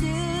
still